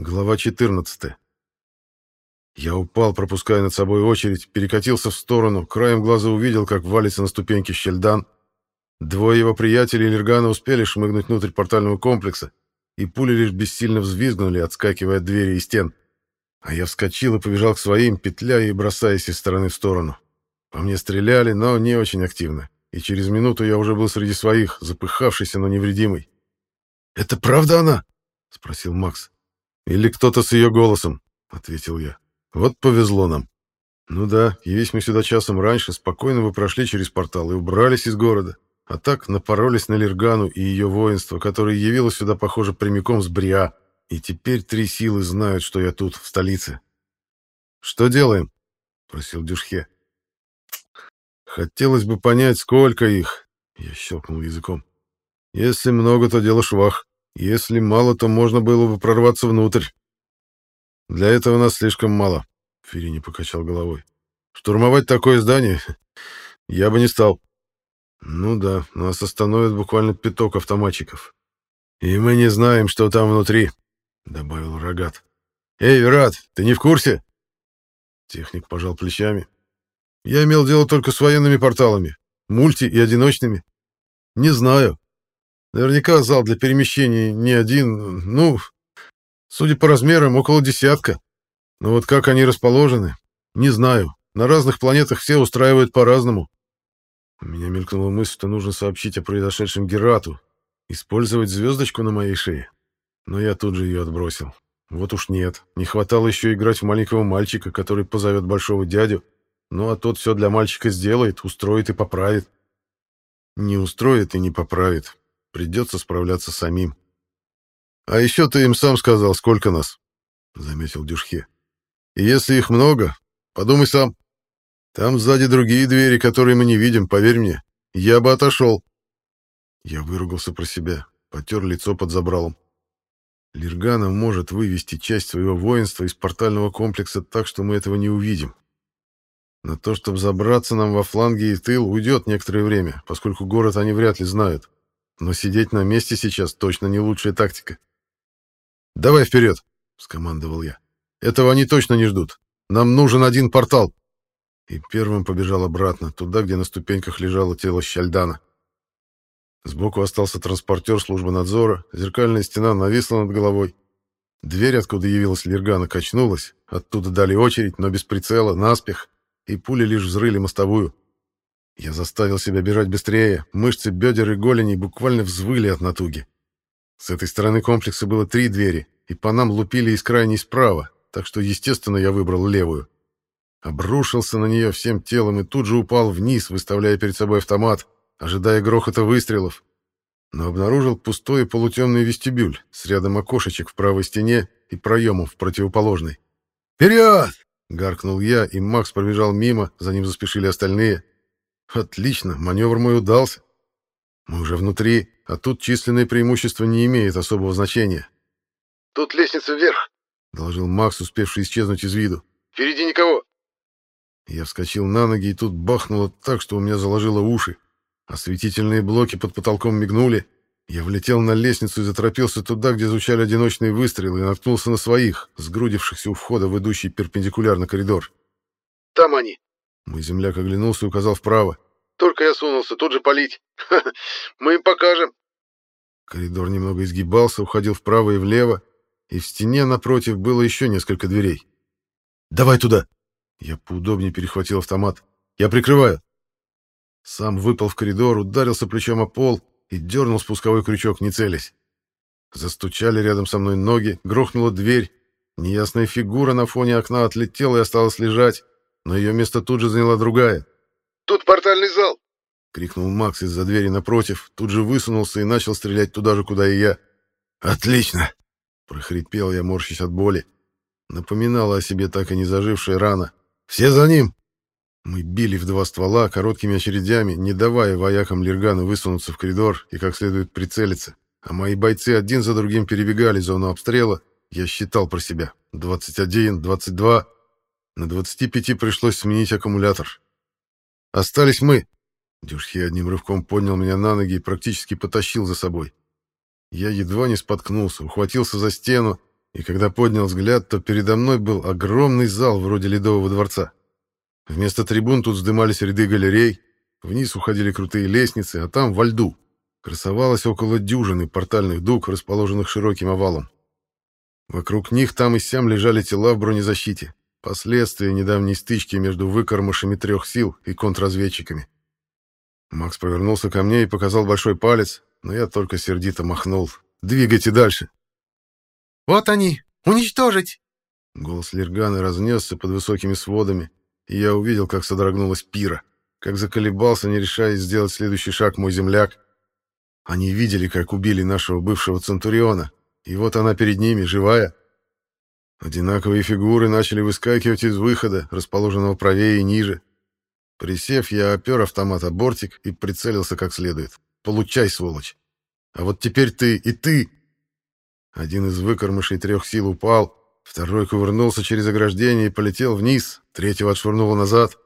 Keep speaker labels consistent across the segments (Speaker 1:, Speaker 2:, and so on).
Speaker 1: Глава 14. Я упал, пропуская над собой очередь, перекатился в сторону, краем глаза увидел, как валится на ступеньки Щельдан. Двое его приятелей Лергана успели шмыгнуть внутрь портального комплекса, и пули лишь бессильно взвизгнули, отскакивая от двери и стен. А я вскочил и побежал к своим, петляя и бросаясь из стороны в сторону. По мне стреляли, но не очень активно, и через минуту я уже был среди своих, запыхавшийся, но невредимый. «Это правда она?» — спросил Макс. «Или кто-то с ее голосом», — ответил я. «Вот повезло нам». «Ну да, явись мы сюда часом раньше, спокойно бы прошли через портал и убрались из города. А так напоролись на Лергану и ее воинство, которое явилось сюда, похоже, прямиком с Бриа. И теперь три силы знают, что я тут, в столице». «Что делаем?» — просил Дюшхе. «Хотелось бы понять, сколько их», — я щелкнул языком. «Если много, то дело швах». Если мало, то можно было бы прорваться внутрь. Для этого нас слишком мало, Ферини покачал головой. Штурмовать такое здание я бы не стал. Ну да, нас остановит буквально пяток автоматчиков. И мы не знаем, что там внутри, добавил Рогат. Эй, Верат, ты не в курсе? Техник пожал плечами. Я имел дело только с военными порталами, мульти и одиночными. Не знаю, Наверняка зал для перемещений не один, ну, судя по размерам, около десятка. Но вот как они расположены, не знаю. На разных планетах все устраивают по-разному. У меня мелькнула мысль, что нужно сообщить о произошедшем Герату, использовать звездочку на моей шее. Но я тут же ее отбросил. Вот уж нет. Не хватало еще играть в маленького мальчика, который позовет большого дядю. Ну, а тот все для мальчика сделает, устроит и поправит. Не устроит и не поправит. Придется справляться самим. А еще ты им сам сказал, сколько нас, — заметил Дюшхе. И если их много, подумай сам. Там сзади другие двери, которые мы не видим, поверь мне. Я бы отошел. Я выругался про себя, потер лицо под забралом. Лиргана может вывести часть своего воинства из портального комплекса так, что мы этого не увидим. На то, чтобы забраться нам во фланги и тыл, уйдет некоторое время, поскольку город они вряд ли знают. Но сидеть на месте сейчас точно не лучшая тактика. «Давай вперед!» — скомандовал я. «Этого они точно не ждут. Нам нужен один портал!» И первым побежал обратно, туда, где на ступеньках лежало тело Щальдана. Сбоку остался транспортер службы надзора, зеркальная стена нависла над головой. Дверь, откуда явилась Лергана, качнулась, оттуда дали очередь, но без прицела, наспех, и пули лишь взрыли мостовую. Я заставил себя бежать быстрее, мышцы бедер и голени буквально взвыли от натуги. С этой стороны комплекса было три двери, и по нам лупили из крайней справа, так что, естественно, я выбрал левую. Обрушился на нее всем телом и тут же упал вниз, выставляя перед собой автомат, ожидая грохота выстрелов. Но обнаружил пустой полутемный вестибюль с рядом окошечек в правой стене и проемом в противоположной. «Вперед!» — гаркнул я, и Макс пробежал мимо, за ним заспешили остальные. Отлично, маневр мой удался. Мы уже внутри, а тут численное преимущество не имеет особого значения.
Speaker 2: «Тут лестница вверх», —
Speaker 1: доложил Макс, успевший исчезнуть из виду.
Speaker 2: «Впереди никого».
Speaker 1: Я вскочил на ноги, и тут бахнуло так, что у меня заложило уши. Осветительные блоки под потолком мигнули. Я влетел на лестницу и заторопился туда, где звучали одиночные выстрелы, и наткнулся на своих, сгрудившихся у входа в идущий перпендикулярно коридор.
Speaker 2: «Там они»,
Speaker 1: мой земляк оглянулся и указал вправо.
Speaker 2: «Только я сунулся, тут же палить. Мы им покажем».
Speaker 1: Коридор немного изгибался, уходил вправо и влево, и в стене напротив было еще несколько дверей. «Давай туда!» Я поудобнее перехватил автомат. «Я прикрываю!» Сам выпал в коридор, ударился плечом о пол и дернул спусковой крючок, не целясь. Застучали рядом со мной ноги, грохнула дверь. Неясная фигура на фоне окна отлетела и осталась лежать но ее место тут же заняла другая.
Speaker 2: «Тут портальный зал!»
Speaker 1: — крикнул Макс из-за двери напротив, тут же высунулся и начал стрелять туда же, куда и я. «Отлично!» — прохрипел я, морщась от боли. Напоминала о себе так и не зажившая рана. «Все за ним!» Мы били в два ствола короткими очередями, не давая воякам Лергану высунуться в коридор и как следует прицелиться. А мои бойцы один за другим перебегали зону обстрела. Я считал про себя. 21, 22... На 25 пришлось сменить аккумулятор. Остались мы. Дюшхи одним рывком поднял меня на ноги и практически потащил за собой. Я едва не споткнулся, ухватился за стену, и когда поднял взгляд, то передо мной был огромный зал вроде Ледового дворца. Вместо трибун тут вздымались ряды галерей, вниз уходили крутые лестницы, а там, во льду, красовалось около дюжины портальных дуг, расположенных широким овалом. Вокруг них там и сям лежали тела в бронезащите, последствия недавней стычки между выкормышами трех сил и контрразведчиками. Макс повернулся ко мне и показал большой палец, но я только сердито махнул. «Двигайте дальше!»
Speaker 3: «Вот они! Уничтожить!»
Speaker 1: Голос Лергана разнесся под высокими сводами, и я увидел, как содрогнулась пира, как заколебался, не решаясь сделать следующий шаг мой земляк. Они видели, как убили нашего бывшего Центуриона, и вот она перед ними, живая. Одинаковые фигуры начали выскакивать из выхода, расположенного правее и ниже. Присев, я опер автомат о бортик и прицелился как следует. «Получай, сволочь! А вот теперь ты и ты!» Один из выкормышей трех сил упал, второй кувырнулся через ограждение и полетел вниз, третьего отшвырнуло назад.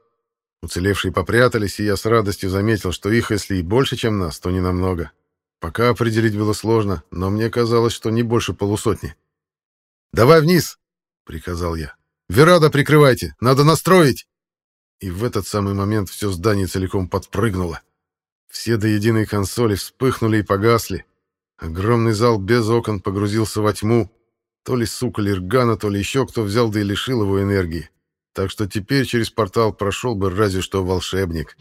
Speaker 1: Уцелевшие попрятались, и я с радостью заметил, что их, если и больше, чем нас, то не намного. Пока определить было сложно, но мне казалось, что не больше полусотни. «Давай вниз!» — приказал я. «Верада прикрывайте! Надо настроить!» И в этот самый момент все здание целиком подпрыгнуло. Все до единой консоли вспыхнули и погасли. Огромный зал без окон погрузился во тьму. То ли сука Лиргана, то ли еще кто взял да и лишил его энергии. Так что теперь через портал прошел бы разве что волшебник.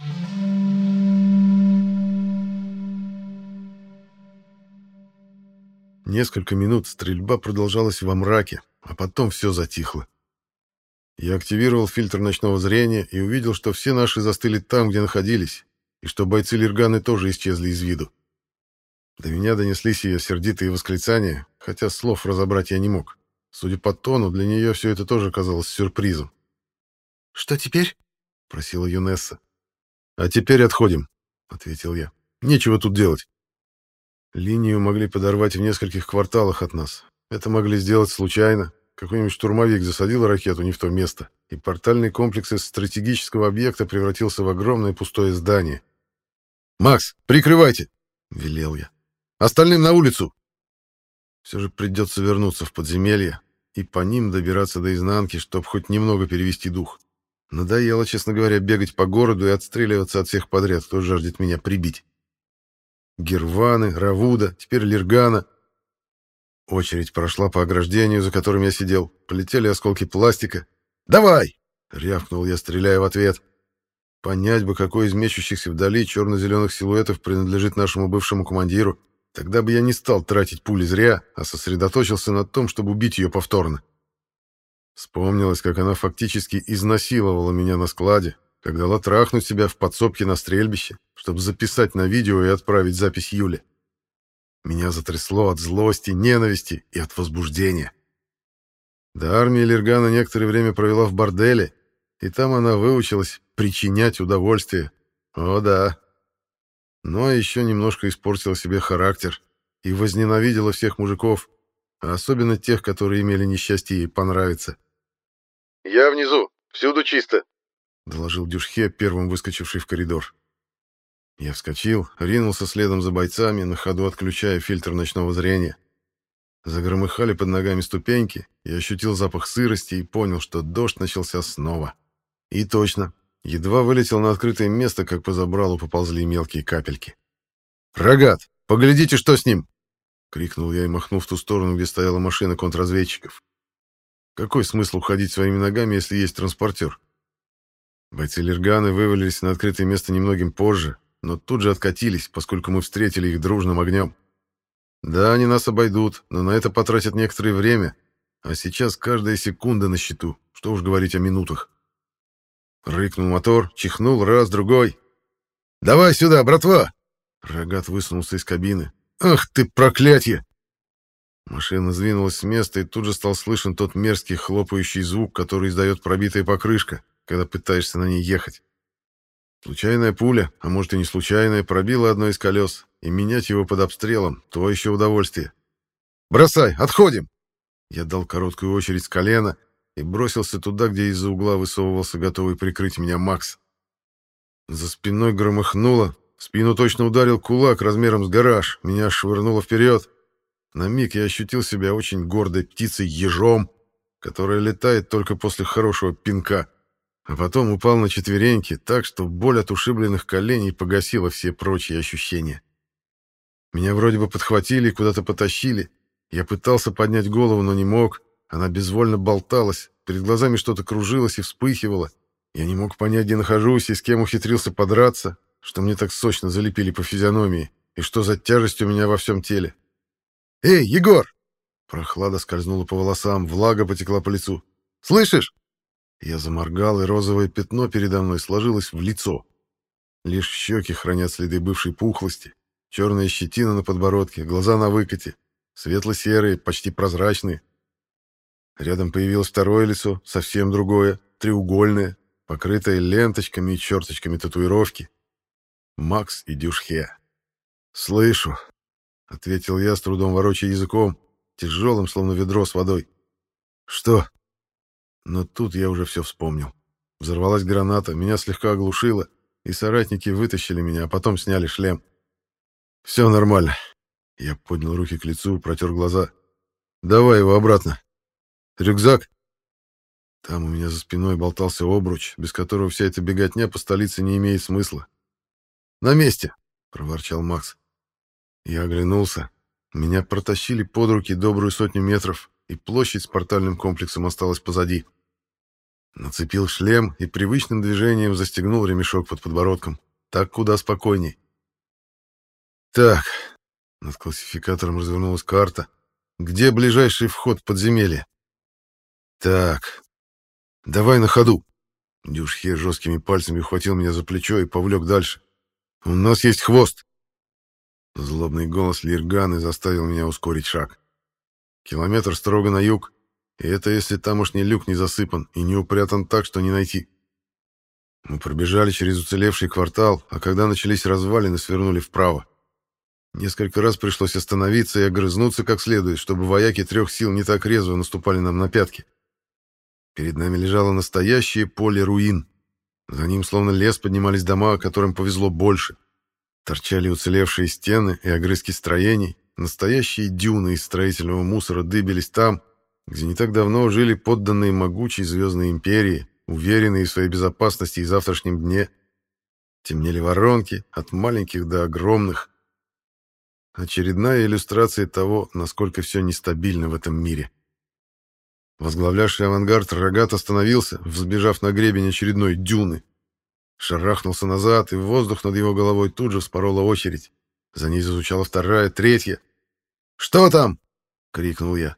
Speaker 1: Несколько минут стрельба продолжалась во мраке, а потом все затихло. Я активировал фильтр ночного зрения и увидел, что все наши застыли там, где находились, и что бойцы Лирганы тоже исчезли из виду. До меня донеслись ее сердитые восклицания, хотя слов разобрать я не мог. Судя по тону, для нее все это тоже казалось сюрпризом.
Speaker 3: «Что теперь?»
Speaker 1: — просила Юнесса. «А теперь отходим», — ответил я. «Нечего тут делать». Линию могли подорвать в нескольких кварталах от нас. Это могли сделать случайно, какой-нибудь штурмовик засадил ракету не в то место, и портальный комплекс из стратегического объекта превратился в огромное пустое здание. «Макс, прикрывайте!» — велел я. «Остальным на улицу!» Все же придется вернуться в подземелье и по ним добираться до изнанки, чтобы хоть немного перевести дух. Надоело, честно говоря, бегать по городу и отстреливаться от всех подряд, кто жаждет меня прибить. Герваны, Равуда, теперь Лиргана — Очередь прошла по ограждению, за которым я сидел. Полетели осколки пластика. «Давай!» — рявкнул я, стреляя в ответ. Понять бы, какой из мечущихся вдали черно-зеленых силуэтов принадлежит нашему бывшему командиру. Тогда бы я не стал тратить пули зря, а сосредоточился на том, чтобы убить ее повторно. Вспомнилось, как она фактически изнасиловала меня на складе, как дала трахнуть себя в подсобке на стрельбище, чтобы записать на видео и отправить запись Юле. Меня затрясло от злости, ненависти и от возбуждения. До армии Лергана некоторое время провела в борделе, и там она выучилась причинять удовольствие. О да. Но еще немножко испортила себе характер и возненавидела всех мужиков, а особенно тех, которые имели несчастье ей понравиться.
Speaker 2: «Я внизу, всюду чисто», —
Speaker 1: доложил Дюшхе, первым выскочивший в коридор. Я вскочил, ринулся следом за бойцами, на ходу отключая фильтр ночного зрения. Загромыхали под ногами ступеньки, я ощутил запах сырости и понял, что дождь начался снова. И точно, едва вылетел на открытое место, как по забралу поползли мелкие капельки. «Рогат, поглядите, что с ним!» — крикнул я и махнул в ту сторону, где стояла машина контрразведчиков. «Какой смысл уходить своими ногами, если есть транспортер?» Бойцы Лерганы вывалились на открытое место немногим позже, но тут же откатились, поскольку мы встретили их дружным огнем. Да, они нас обойдут, но на это потратят некоторое время, а сейчас каждая секунда на счету, что уж говорить о минутах. Рыкнул мотор, чихнул раз, другой. «Давай сюда, братва!» Рогат высунулся из кабины. «Ах ты, проклятие!» Машина сдвинулась с места, и тут же стал слышен тот мерзкий хлопающий звук, который издает пробитая покрышка, когда пытаешься на ней ехать. Случайная пуля, а может и не случайная, пробила одно из колес, и менять его под обстрелом — то еще удовольствие. «Бросай, отходим!» Я дал короткую очередь с колена и бросился туда, где из-за угла высовывался готовый прикрыть меня Макс. За спиной громыхнуло, в спину точно ударил кулак размером с гараж, меня швырнуло вперед. На миг я ощутил себя очень гордой птицей-ежом, которая летает только после хорошего пинка, а потом упал на четвереньки так, что боль от ушибленных коленей погасила все прочие ощущения. Меня вроде бы подхватили и куда-то потащили. Я пытался поднять голову, но не мог. Она безвольно болталась, перед глазами что-то кружилось и вспыхивало. Я не мог понять, где нахожусь и с кем ухитрился подраться, что мне так сочно залепили по физиономии, и что за тяжесть у меня во всем теле. «Эй, Егор!» Прохлада скользнула по волосам, влага потекла по лицу. «Слышишь?» Я заморгал, и розовое пятно передо мной сложилось в лицо. Лишь щеки хранят следы бывшей пухлости, черная щетина на подбородке, глаза на выкате, светло-серые, почти прозрачные. Рядом появилось второе лицо, совсем другое, треугольное, покрытое ленточками и черточками татуировки. Макс и Дюшхе. «Слышу», — ответил я, с трудом ворочая языком, тяжелым, словно ведро с водой. «Что?» Но тут я уже все вспомнил. Взорвалась граната, меня слегка оглушило, и соратники вытащили меня, а потом сняли шлем. «Все нормально». Я поднял руки к лицу, протер глаза. «Давай его обратно. Рюкзак?» Там у меня за спиной болтался обруч, без которого вся эта беготня по столице не имеет смысла. «На месте!» — проворчал Макс. Я оглянулся. Меня протащили под руки добрую сотню метров, и площадь с портальным комплексом осталась позади. Нацепил шлем и привычным движением застегнул ремешок под подбородком. Так куда спокойней. Так, над классификатором развернулась карта. Где ближайший вход в подземелье? Так, давай на ходу. Дюшхе жесткими пальцами ухватил меня за плечо и повлек дальше. У нас есть хвост. Злобный голос Лирганы заставил меня ускорить шаг. Километр строго на юг, и это если тамошний люк не засыпан и не упрятан так, что не найти. Мы пробежали через уцелевший квартал, а когда начались развалины, свернули вправо. Несколько раз пришлось остановиться и огрызнуться как следует, чтобы вояки трех сил не так резво наступали нам на пятки. Перед нами лежало настоящее поле руин. За ним словно лес поднимались дома, которым повезло больше. Торчали уцелевшие стены и огрызки строений, настоящие дюны из строительного мусора дыбились там, где не так давно жили подданные могучей звездной империи, уверенные в своей безопасности и завтрашнем дне. Темнели воронки, от маленьких до огромных. Очередная иллюстрация того, насколько все нестабильно в этом мире. Возглавлявший авангард Рогат остановился, взбежав на гребень очередной дюны. Шарахнулся назад, и в воздух над его головой тут же вспорола очередь. За ней зазвучала вторая, третья. «Что там?» — крикнул я.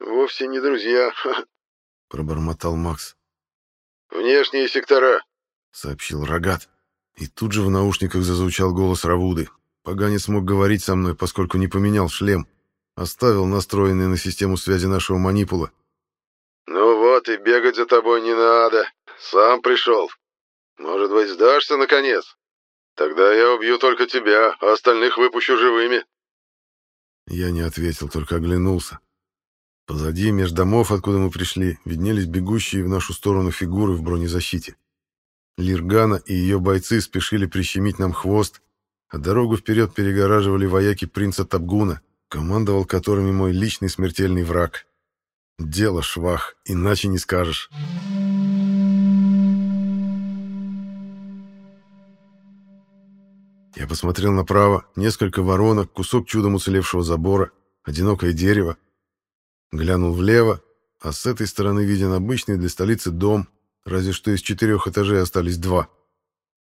Speaker 2: «Вовсе не друзья», —
Speaker 1: пробормотал Макс.
Speaker 2: «Внешние сектора», —
Speaker 1: сообщил Рогат. И тут же в наушниках зазвучал голос Равуды. Поганец мог говорить со мной, поскольку не поменял шлем. Оставил настроенный на систему связи нашего манипула.
Speaker 2: «Ну вот и бегать за тобой не надо. Сам пришел. Может быть, сдашься, наконец? Тогда я убью только тебя, а остальных выпущу живыми».
Speaker 1: Я не ответил, только оглянулся. Позади, между домов, откуда мы пришли, виднелись бегущие в нашу сторону фигуры в бронезащите. Лиргана и ее бойцы спешили прищемить нам хвост, а дорогу вперед перегораживали вояки принца Табгуна, командовал которыми мой личный смертельный враг. Дело швах, иначе не скажешь. Я посмотрел направо, несколько воронок, кусок чудом уцелевшего забора, одинокое дерево. Глянул влево, а с этой стороны виден обычный для столицы дом, разве что из четырех этажей остались два.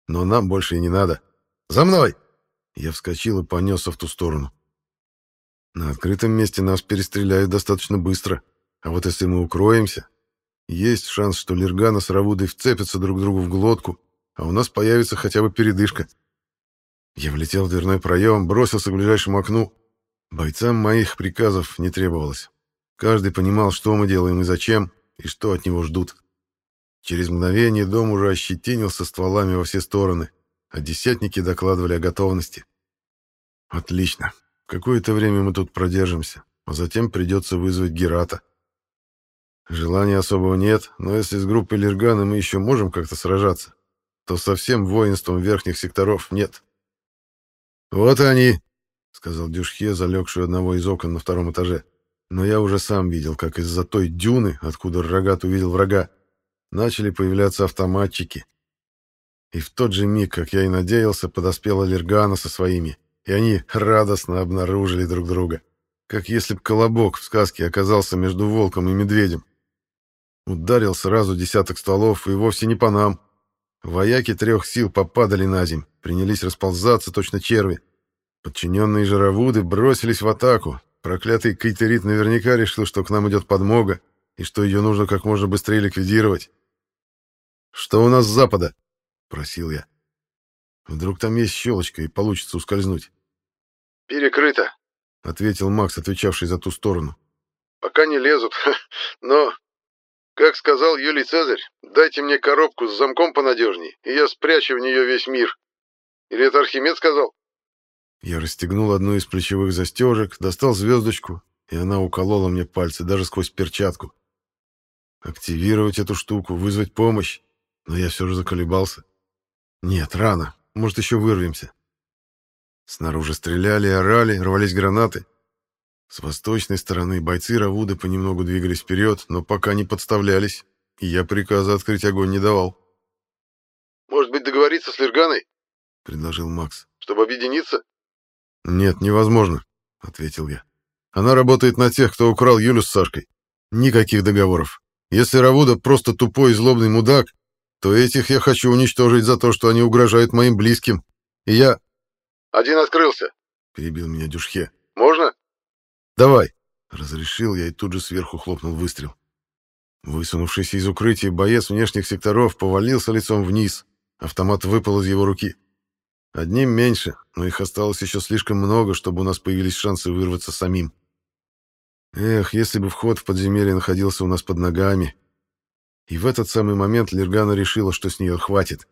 Speaker 1: Но нам больше и не надо. «За мной!» Я вскочил и понесся в ту сторону. На открытом месте нас перестреляют достаточно быстро, а вот если мы укроемся, есть шанс, что Лергана с Равудой вцепятся друг другу в глотку, а у нас появится хотя бы передышка. Я влетел в дверной проем, бросился к ближайшему окну. Бойцам моих приказов не требовалось. Каждый понимал, что мы делаем и зачем, и что от него ждут. Через мгновение дом уже ощетинился стволами во все стороны, а десятники докладывали о готовности. Отлично. Какое-то время мы тут продержимся, а затем придется вызвать Герата. Желания особого нет, но если с группой Лергана мы еще можем как-то сражаться, то со всем воинством верхних секторов нет. «Вот они!» — сказал Дюшхе, залегший одного из окон на втором этаже. Но я уже сам видел, как из-за той дюны, откуда Рогат увидел врага, начали появляться автоматчики. И в тот же миг, как я и надеялся, подоспела Лергана со своими, и они радостно обнаружили друг друга, как если б колобок в сказке оказался между волком и медведем. Ударил сразу десяток стволов, и вовсе не по нам. Вояки трех сил попадали на земь, принялись расползаться точно черви. Подчиненные жаровуды бросились в атаку. Проклятый Кайтерит наверняка решил, что к нам идет подмога, и что ее нужно как можно быстрее ликвидировать. «Что у нас с запада?» — просил я. «Вдруг там есть щелочка, и получится ускользнуть».
Speaker 2: «Перекрыто», —
Speaker 1: ответил Макс, отвечавший за ту сторону.
Speaker 2: «Пока не лезут, но как сказал Юлий Цезарь, дайте мне коробку с замком понадежней, и я спрячу в нее весь мир. Или это Архимед сказал?
Speaker 1: Я расстегнул одну из плечевых застежек, достал звездочку, и она уколола мне пальцы даже сквозь перчатку. Активировать эту штуку, вызвать помощь, но я все же заколебался. Нет, рано, может, еще вырвемся. Снаружи стреляли, орали, рвались гранаты. С восточной стороны бойцы Равуды понемногу двигались вперед, но пока не подставлялись, и я приказа открыть огонь не давал.
Speaker 2: «Может быть, договориться с Лерганой?»
Speaker 1: — предложил Макс.
Speaker 2: «Чтобы объединиться?»
Speaker 1: «Нет, невозможно», — ответил я. «Она работает на тех, кто украл Юлю с Сашкой. Никаких договоров. Если Равуда просто тупой и злобный мудак, то этих я хочу уничтожить за то, что они угрожают моим близким. И я...»
Speaker 2: «Один открылся», —
Speaker 1: перебил меня Дюшхе.
Speaker 2: «Можно?»
Speaker 1: «Давай!» — разрешил я и тут же сверху хлопнул выстрел. Высунувшийся из укрытия боец внешних секторов повалился лицом вниз. Автомат выпал из его руки. Одним меньше, но их осталось еще слишком много, чтобы у нас появились шансы вырваться самим. Эх, если бы вход в подземелье находился у нас под ногами. И в этот самый момент Лергана решила, что с нее хватит.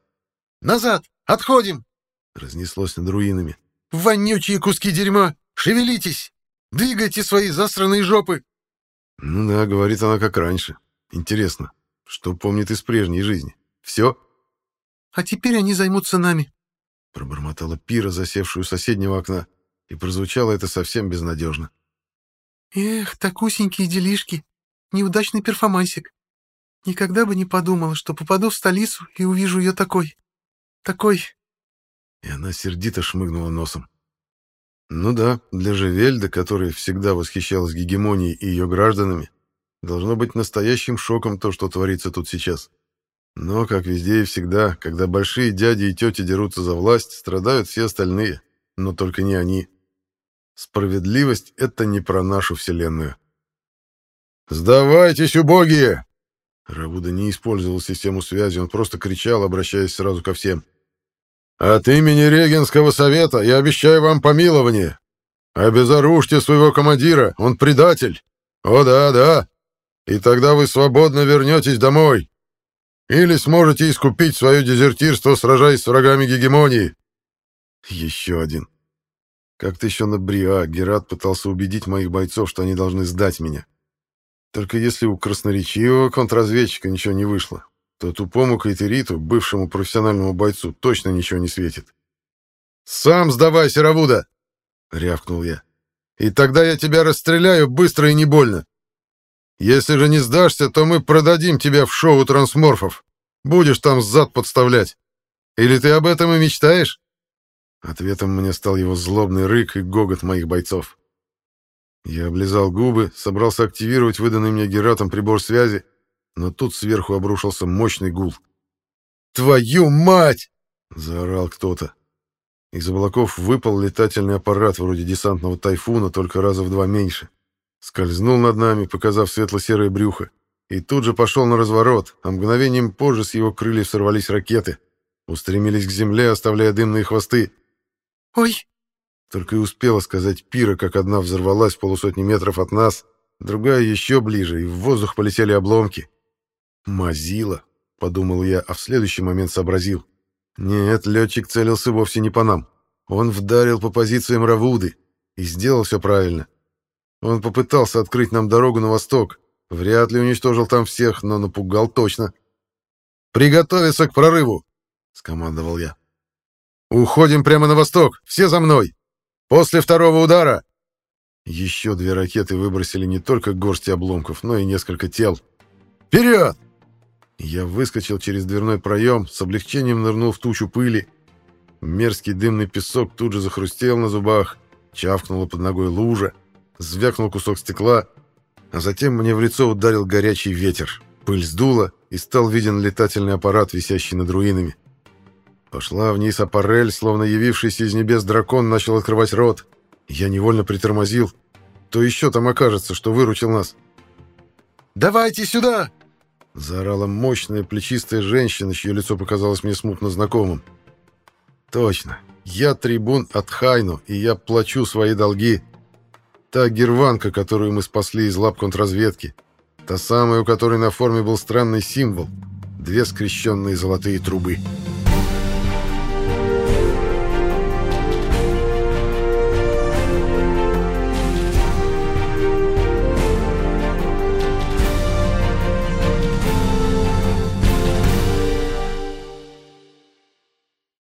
Speaker 3: «Назад! Отходим!»
Speaker 1: — разнеслось над руинами.
Speaker 3: «Вонючие куски дерьма! Шевелитесь!» Двигайте свои засранные жопы!»
Speaker 1: Ну да, говорит она как раньше. Интересно, что помнит из прежней жизни? Все?
Speaker 3: «А теперь они займутся нами», —
Speaker 1: пробормотала Пира, засевшую у соседнего окна, и прозвучало это совсем безнадежно.
Speaker 3: «Эх, такусенькие делишки, неудачный перформансик. Никогда бы не подумала, что попаду в столицу и увижу ее такой. Такой...»
Speaker 1: И она сердито шмыгнула носом. Ну да, для Живельда, которая всегда восхищалась гегемонией и ее гражданами, должно быть настоящим шоком то, что творится тут сейчас. Но, как везде и всегда, когда большие дяди и тети дерутся за власть, страдают все остальные, но только не они. Справедливость — это не про нашу вселенную. «Сдавайтесь, убогие!» Равуда не использовал систему связи, он просто кричал, обращаясь сразу ко всем. От имени Регенского совета я обещаю вам помилование. Обезоружьте своего командира, он предатель. О да, да. И тогда вы свободно вернетесь домой. Или сможете искупить свое дезертирство, сражаясь с врагами гегемонии. Еще один. Как-то еще на Бриа Герат пытался убедить моих бойцов, что они должны сдать меня. Только если у красноречивого контрразведчика ничего не вышло, то тупому кайтериту, бывшему профессиональному бойцу, точно ничего не светит. «Сам сдавайся, Равуда!» — рявкнул я. «И тогда я тебя расстреляю быстро и не больно. Если же не сдашься, то мы продадим тебя в шоу трансморфов. Будешь там зад подставлять. Или ты об этом и мечтаешь?» Ответом мне стал его злобный рык и гогот моих бойцов. Я облизал губы, собрался активировать выданный мне Гератом прибор связи, но тут сверху обрушился мощный гул. «Твою мать!» — заорал кто-то. Из облаков выпал летательный аппарат вроде десантного тайфуна, только раза в два меньше. Скользнул над нами, показав светло-серое брюхо, и тут же пошел на разворот, а мгновением позже с его крыльев сорвались ракеты. Устремились к земле, оставляя дымные хвосты.
Speaker 3: «Ой!»
Speaker 1: Только и успела сказать Пира, как одна взорвалась полусотни метров от нас, другая еще ближе, и в воздух полетели обломки. «Мазила», — подумал я, а в следующий момент сообразил. «Нет, летчик целился вовсе не по нам. Он вдарил по позициям Равуды и сделал все правильно. Он попытался открыть нам дорогу на восток. Вряд ли уничтожил там всех, но напугал точно. «Приготовиться к прорыву!» — скомандовал я. «Уходим прямо на восток! Все за мной! После второго удара!» Еще две ракеты выбросили не только горсти обломков, но и несколько тел. «Вперед!» Я выскочил через дверной проем, с облегчением нырнул в тучу пыли. Мерзкий дымный песок тут же захрустел на зубах, чавкнула под ногой лужа, звякнул кусок стекла, а затем мне в лицо ударил горячий ветер. Пыль сдула, и стал виден летательный аппарат, висящий над руинами. Пошла вниз аппарель, словно явившийся из небес дракон начал открывать рот. Я невольно притормозил. То еще там окажется, что выручил нас. «Давайте сюда!» Заорала мощная плечистая женщина, чье лицо показалось мне смутно знакомым. «Точно. Я трибун от Хайну, и я плачу свои долги. Та герванка, которую мы спасли из лап контрразведки. Та самая, у которой на форме был странный символ. Две скрещенные золотые трубы».